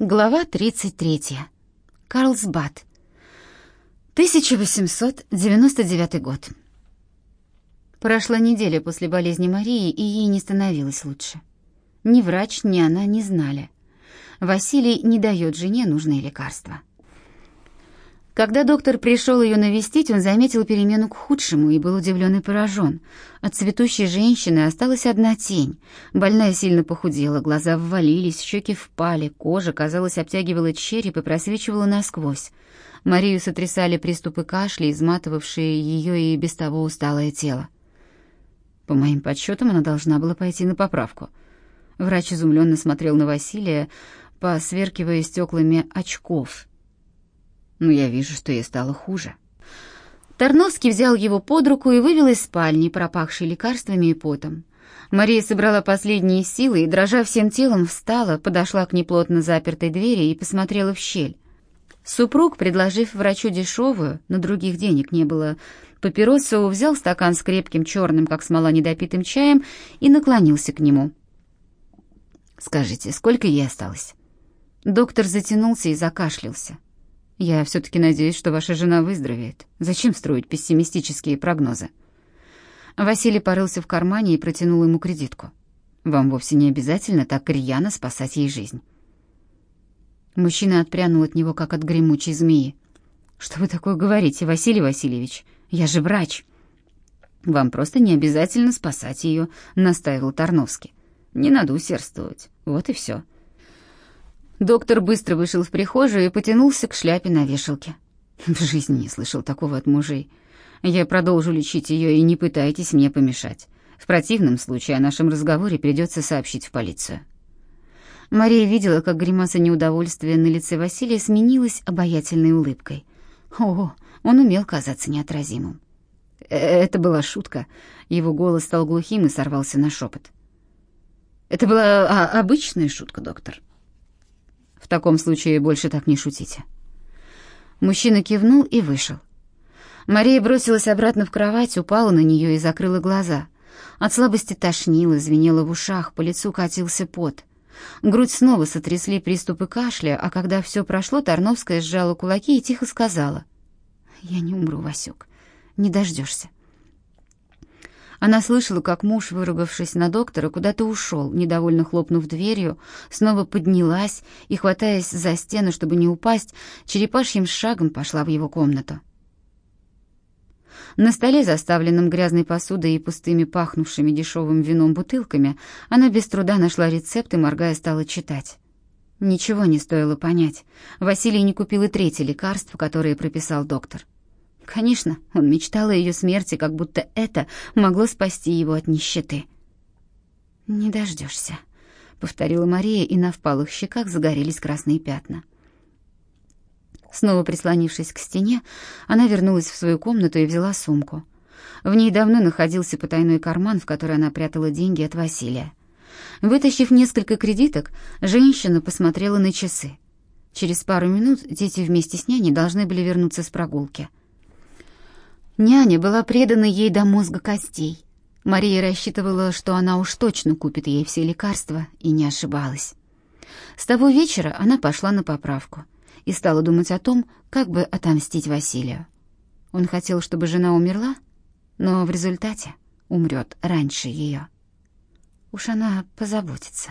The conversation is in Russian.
Глава 33. Карлсбад. 1899 год. Прошла неделя после болезни Марии, и ей не становилось лучше. Ни врач, ни она не знали. Василий не дает жене нужные лекарства. Когда доктор пришел ее навестить, он заметил перемену к худшему и был удивлен и поражен. От цветущей женщины осталась одна тень. Больная сильно похудела, глаза ввалились, щеки впали, кожа, казалось, обтягивала череп и просвечивала насквозь. Марию сотрясали приступы кашля, изматывавшие ее и без того усталое тело. По моим подсчетам, она должна была пойти на поправку. Врач изумленно смотрел на Василия, посверкивая стеклами очков — но я вижу, что ей стало хуже. Тарновский взял его под руку и вывел из спальни, пропахшей лекарствами и потом. Мария собрала последние силы и, дрожа всем телом, встала, подошла к неплотно запертой двери и посмотрела в щель. Супруг, предложив врачу дешевую, но других денег не было, папиросу, взял стакан с крепким черным, как смола, недопитым чаем и наклонился к нему. «Скажите, сколько ей осталось?» Доктор затянулся и закашлялся. Я все-таки надеюсь, что ваша жена выздоровеет. Зачем строить пессимистические прогнозы? Василий порылся в кармане и протянул ему кредитку. Вам вовсе не обязательно так рьяно спасать ей жизнь. Мужчина отпрянул от него, как от гремучей змеи. «Что вы такое говорите, Василий Васильевич? Я же врач!» «Вам просто не обязательно спасать ее», — настаивал Тарновский. «Не надо усердствовать. Вот и все. Доктор быстро вышел в прихожую и потянулся к шляпе на вешалке. В жизни не слышал такого от мужей. Я продолжу лечить ее, и не пытайтесь мне помешать. В противном случае о нашем разговоре придется сообщить в полицию. Мария видела, как гримаса неудовольствия на лице Василия сменилась обаятельной улыбкой. О, он умел казаться неотразимым. Э, это была шутка. Его голос стал глухим и сорвался на шепот. Это была а, обычная шутка, доктор. В таком случае больше так не шутите. Мужчина кивнул и вышел. Мария бросилась обратно в кровать, упала на нее и закрыла глаза. От слабости тошнило, звенело в ушах, по лицу катился пот. Грудь снова сотрясли приступы кашля, а когда все прошло, Тарновская сжала кулаки и тихо сказала. «Я не умру, Васек, не дождешься. Она слышала, как муж, выругавшись на доктора, куда-то ушел, недовольно хлопнув дверью, снова поднялась и, хватаясь за стену, чтобы не упасть, черепашьим шагом пошла в его комнату. На столе, заставленном грязной посудой и пустыми пахнувшими дешевым вином бутылками, она без труда нашла рецепт и, моргая, стала читать. Ничего не стоило понять. Василий не купил и третье лекарство, которое прописал доктор. Конечно, он мечтал о ее смерти, как будто это могло спасти его от нищеты. «Не дождешься», — повторила Мария, и на впалых щеках загорелись красные пятна. Снова прислонившись к стене, она вернулась в свою комнату и взяла сумку. В ней давно находился потайной карман, в который она прятала деньги от Василия. Вытащив несколько кредиток, женщина посмотрела на часы. Через пару минут дети вместе с няней должны были вернуться с прогулки — Няня была предана ей до мозга костей. Мария рассчитывала, что она уж точно купит ей все лекарства, и не ошибалась. С того вечера она пошла на поправку и стала думать о том, как бы отомстить Василию. Он хотел, чтобы жена умерла, но в результате умрет раньше ее. Уж она позаботится.